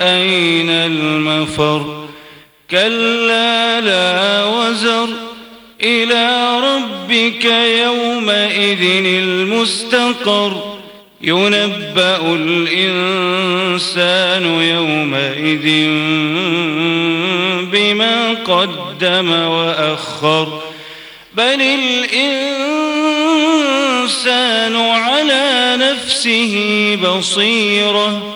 أين المفر؟ كلا لا وزر إلى ربك يومئذ المستقر. ينبأ الإنسان يومئذ بما قدم وأخر. بل الإنسان على نفسه بصيرة.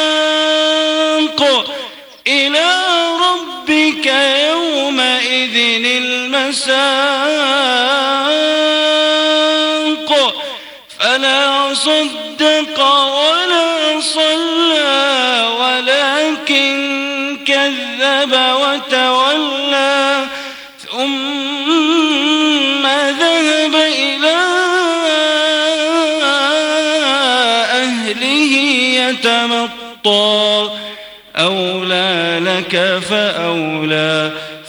المساق فلا صدق ولا صلى ولكن كذب وتولى. ثم ذهب إلى أهله يتمطى. أولى لك فأولى.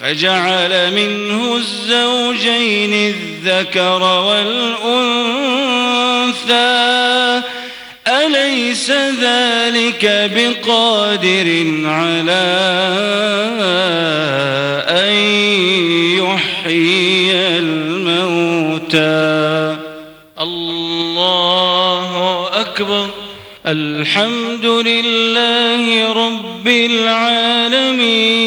فجعل منه الزوجين الذكر والأنثى. أليس ذلك بقادر على أن يحيي الموتى؟ الله أكبر. الحمد لله رب العالمين.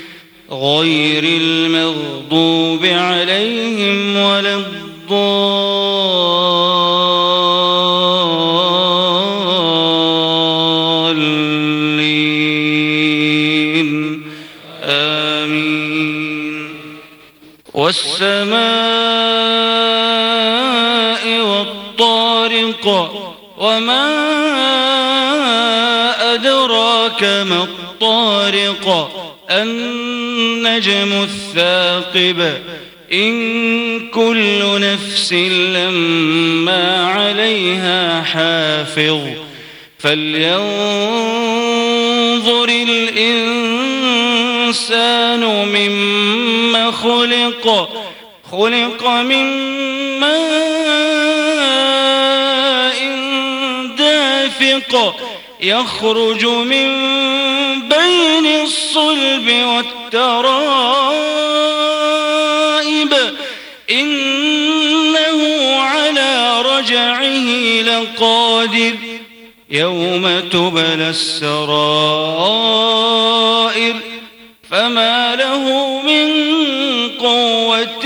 غير المغضوب عليهم ولا الضالين. آمين. والسماء والطارق وما أدراك ما الطارق النجم الثاقب إن كل نفس لما عليها حافظ فلينظر الإنسان مما خلق خلق من ماء دافق يخرج من والترائب إنه على رجعه لقادر. يوم تبلى السرائر فما له من قوة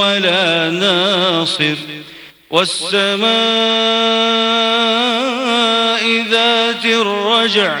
ولا ناصر. والسماء ذات الرجع